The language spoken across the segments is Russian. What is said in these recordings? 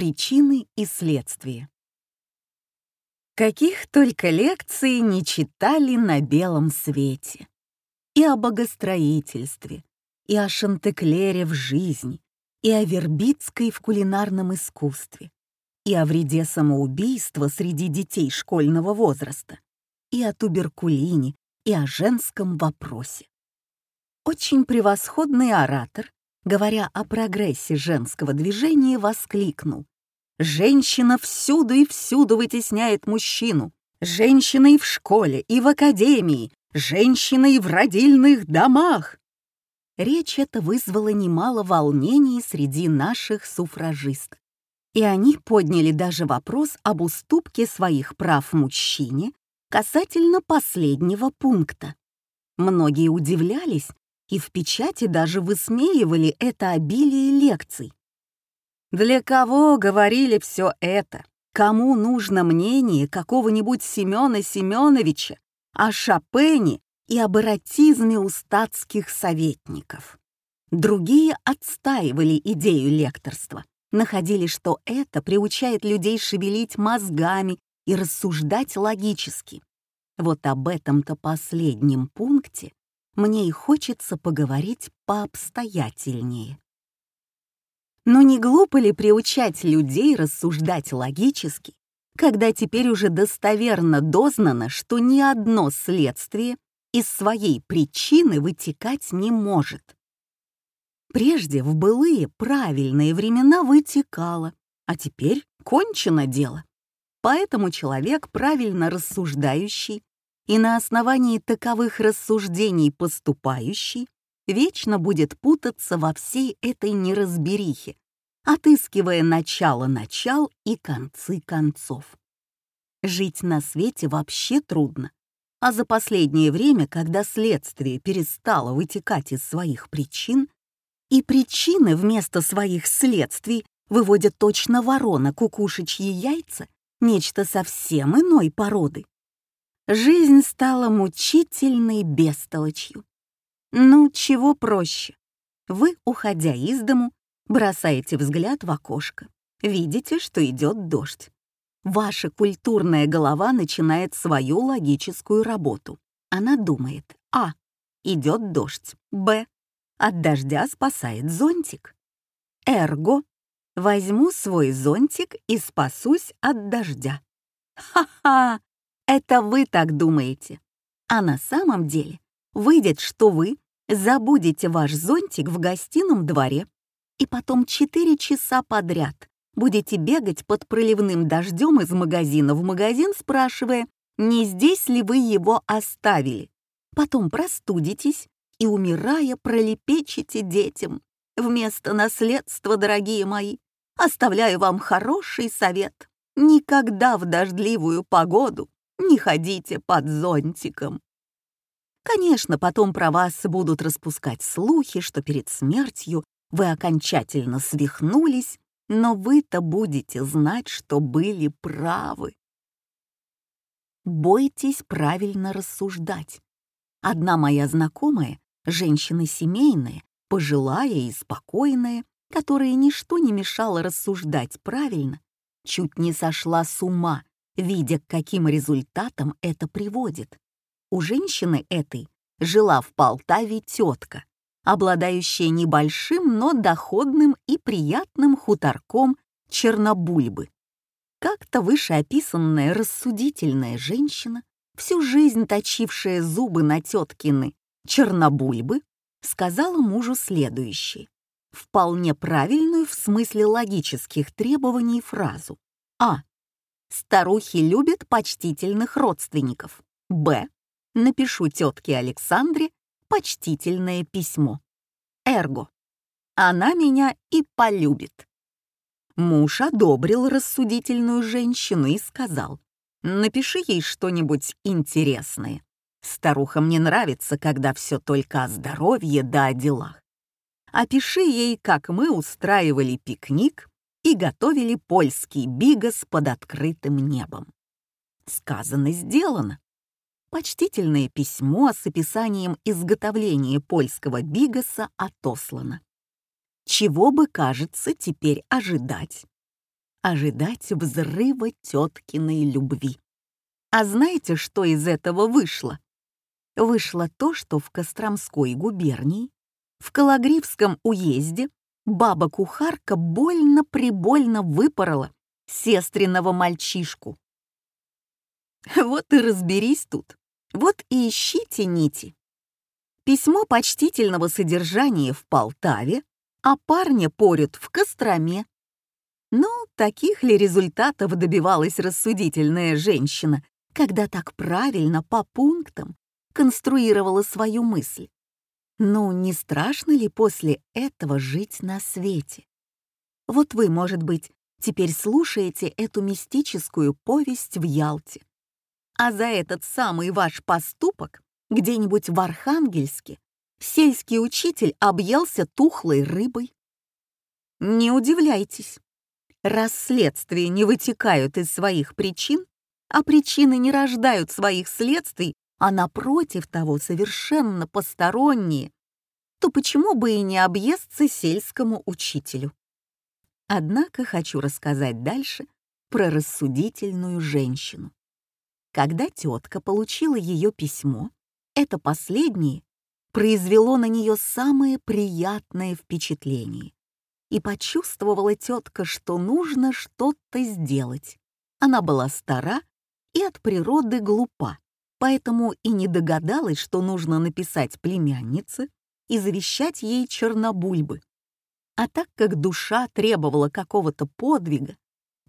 Причины и следствия. Каких только лекций не читали на белом свете. И о богостроительстве, и о Шантеклере в жизни, и о Вербицкой в кулинарном искусстве, и о вреде самоубийства среди детей школьного возраста, и о туберкулине, и о женском вопросе. Очень превосходный оратор, говоря о прогрессе женского движения, воскликнул. «Женщина всюду и всюду вытесняет мужчину. Женщина и в школе, и в академии, женщина и в родильных домах». Речь эта вызвала немало волнений среди наших суфражисток. И они подняли даже вопрос об уступке своих прав мужчине касательно последнего пункта. Многие удивлялись и в печати даже высмеивали это обилие лекций. Для кого говорили все это? Кому нужно мнение какого-нибудь Семена Семеновича о Шопене и об эротизме у статских советников? Другие отстаивали идею лекторства, находили, что это приучает людей шевелить мозгами и рассуждать логически. Вот об этом-то последнем пункте мне и хочется поговорить пообстоятельнее. Но не глупо ли приучать людей рассуждать логически, когда теперь уже достоверно дознано, что ни одно следствие из своей причины вытекать не может? Прежде в былые правильные времена вытекало, а теперь кончено дело. Поэтому человек, правильно рассуждающий, и на основании таковых рассуждений поступающий вечно будет путаться во всей этой неразберихе, отыскивая начало начал и концы концов. Жить на свете вообще трудно, а за последнее время, когда следствие перестало вытекать из своих причин, и причины вместо своих следствий выводят точно ворона кукушечьи яйца, нечто совсем иной породы, жизнь стала мучительной бестолочью. Ну, чего проще? Вы, уходя из дому, бросаете взгляд в окошко, видите, что идет дождь. Ваша культурная голова начинает свою логическую работу. Она думает А. Идет дождь. Б. От дождя спасает зонтик. Эрго. Возьму свой зонтик и спасусь от дождя. Ха-ха! Это вы так думаете. А на самом деле выйдет, что вы забудете ваш зонтик в гостином дворе и потом четыре часа подряд будете бегать под проливным дождем из магазина в магазин, спрашивая, не здесь ли вы его оставили. Потом простудитесь и, умирая, пролепечете детям. Вместо наследства, дорогие мои, оставляю вам хороший совет. Никогда в дождливую погоду не ходите под зонтиком. Конечно, потом про вас будут распускать слухи, что перед смертью вы окончательно свихнулись, но вы-то будете знать, что были правы. Бойтесь правильно рассуждать. Одна моя знакомая, женщина семейная, пожилая и спокойная, которой ничто не мешало рассуждать правильно, чуть не сошла с ума, видя, к каким результатам это приводит. У женщины этой жила в Полтаве тетка, обладающая небольшим, но доходным и приятным хуторком Чернобульбы. Как-то вышеописанная рассудительная женщина, всю жизнь точившая зубы на теткины Чернобульбы, сказала мужу следующее, вполне правильную в смысле логических требований фразу. А. Старухи любят почтительных родственников. Б. Напишу тетке Александре почтительное письмо. Эрго. Она меня и полюбит. Муж одобрил рассудительную женщину и сказал, «Напиши ей что-нибудь интересное. Старухам не нравится, когда все только о здоровье да о делах. Опиши ей, как мы устраивали пикник и готовили польский бигас под открытым небом. Сказано, сделано. Почтительное письмо с описанием изготовления польского бигаса отослано. Чего бы, кажется, теперь ожидать? ожидать взрыва теткиной любви. А знаете, что из этого вышло? Вышло то, что в Костромской губернии, в Калагривском уезде, баба-кухарка больно-прибольно выпорола сестренного мальчишку. Вот и разберись тут, вот и ищите нити. Письмо почтительного содержания в Полтаве, а парня порют в Костроме. Ну, таких ли результатов добивалась рассудительная женщина, когда так правильно по пунктам конструировала свою мысль? Ну, не страшно ли после этого жить на свете? Вот вы, может быть, теперь слушаете эту мистическую повесть в Ялте. А за этот самый ваш поступок где-нибудь в Архангельске сельский учитель объелся тухлой рыбой. Не удивляйтесь. Раз следствия не вытекают из своих причин, а причины не рождают своих следствий, а напротив того совершенно посторонние, то почему бы и не объесться сельскому учителю? Однако хочу рассказать дальше про рассудительную женщину. Когда тетка получила ее письмо, это последнее произвело на нее самое приятное впечатление. И почувствовала тетка, что нужно что-то сделать. Она была стара и от природы глупа, поэтому и не догадалась, что нужно написать племяннице и завещать ей чернобульбы. А так как душа требовала какого-то подвига,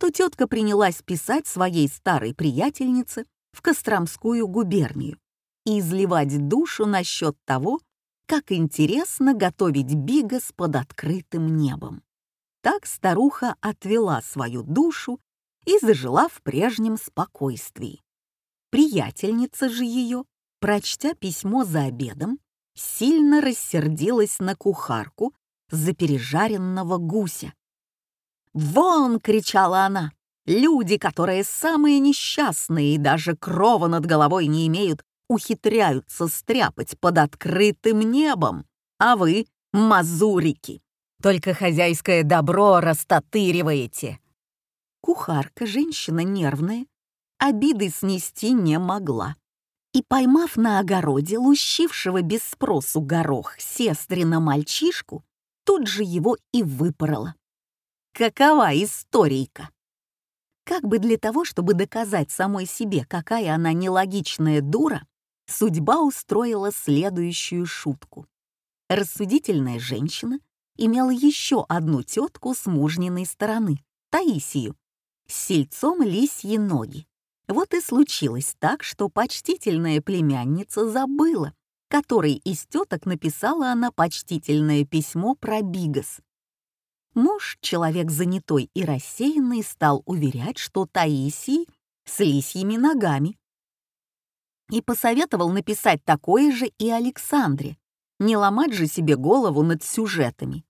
то тетка принялась писать своей старой приятельнице в Костромскую губернию и изливать душу насчет того, как интересно готовить бигас под открытым небом. Так старуха отвела свою душу и зажила в прежнем спокойствии. Приятельница же ее, прочтя письмо за обедом, сильно рассердилась на кухарку за пережаренного гуся. «Вон!» — кричала она. «Люди, которые самые несчастные и даже крова над головой не имеют, ухитряются стряпать под открытым небом, а вы — мазурики. Только хозяйское добро растатыриваете». Кухарка, женщина нервная, обиды снести не могла. И, поймав на огороде лущившего без спросу горох сестрина мальчишку, тут же его и выпорола. Какова историйка? Как бы для того, чтобы доказать самой себе, какая она нелогичная дура, судьба устроила следующую шутку. Рассудительная женщина имела еще одну тетку с мужниной стороны, Таисию, с сельцом лисьи ноги. Вот и случилось так, что почтительная племянница забыла, которой из теток написала она почтительное письмо про Бигас. Муж, человек занятой и рассеянный, стал уверять, что Таисий с лисьими ногами, и посоветовал написать такое же и Александре, не ломать же себе голову над сюжетами.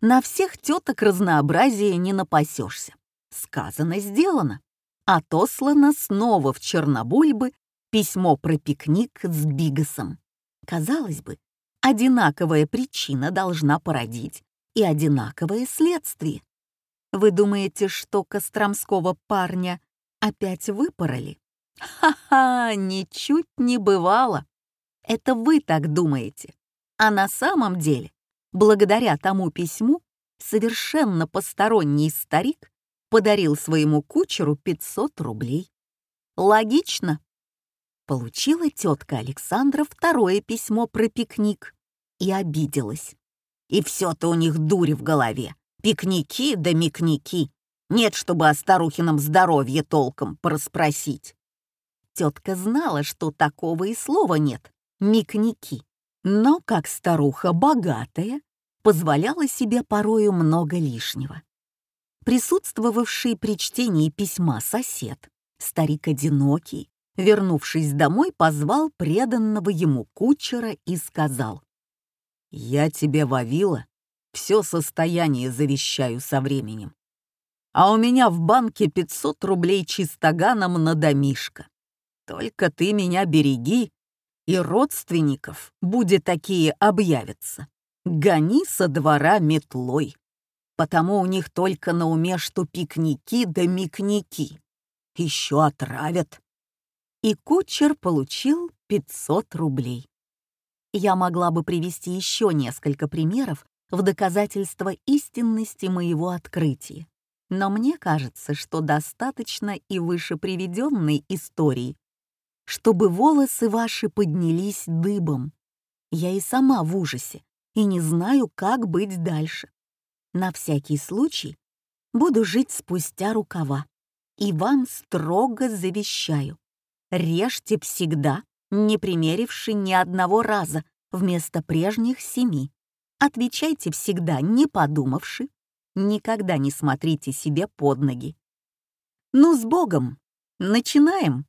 На всех теток разнообразия не напасешься. Сказано, сделано. Отослано снова в Чернобульбы письмо про пикник с Бигасом. Казалось бы, одинаковая причина должна породить и одинаковое следствие. Вы думаете, что Костромского парня опять выпороли? Ха-ха, ничуть не бывало. Это вы так думаете. А на самом деле, благодаря тому письму, совершенно посторонний старик подарил своему кучеру 500 рублей. Логично. Получила тетка Александра второе письмо про пикник и обиделась. И все-то у них дури в голове. Пикники да микники. Нет, чтобы о старухином здоровье толком порасспросить. Тетка знала, что такого и слова нет — микники. Но, как старуха богатая, позволяла себе порою много лишнего. Присутствовавший при чтении письма сосед, старик одинокий, вернувшись домой, позвал преданного ему кучера и сказал, «Я тебе, Вавила, все состояние завещаю со временем. А у меня в банке 500 рублей чистоганом на домишко. Только ты меня береги, и родственников, будет такие объявятся, гони со двора метлой. Потому у них только на уме, что пикники да микники. Еще отравят. И кучер получил 500 рублей. Я могла бы привести еще несколько примеров в доказательство истинности моего открытия. Но мне кажется, что достаточно и выше приведенной истории, чтобы волосы ваши поднялись дыбом. Я и сама в ужасе и не знаю, как быть дальше. На всякий случай буду жить спустя рукава. И вам строго завещаю. Режьте всегда, не примеривши ни одного раза вместо прежних семи. Отвечайте всегда, не подумавши. Никогда не смотрите себе под ноги. Ну, с Богом! Начинаем!